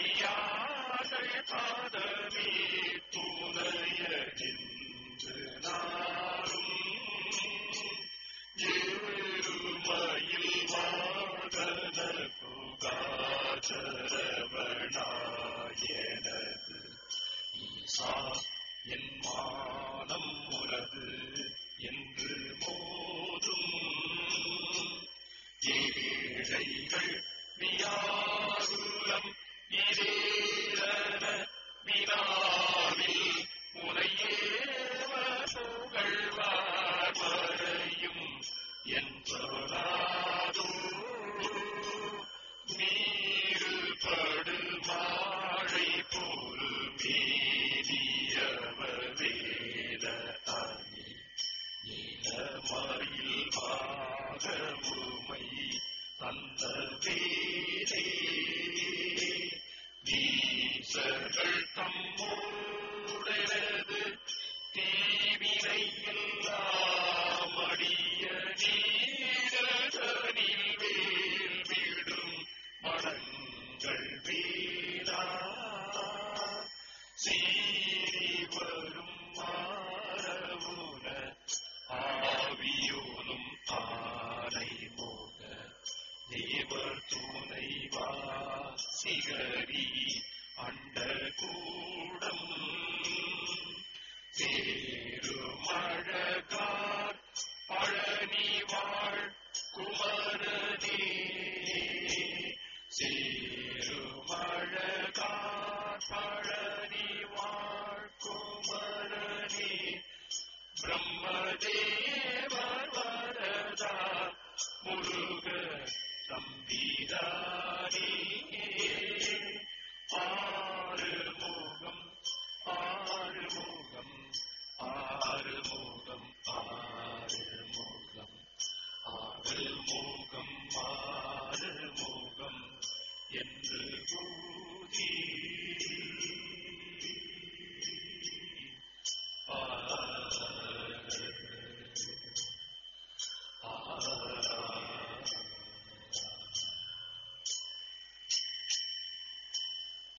你呀，谁靠得近？மயில் பாகமுமை தந்த தேவர் வரதா முருக தம்பிதாரியே ஆறுமுகம் ஆறுமுகம் ஆறுமுகம்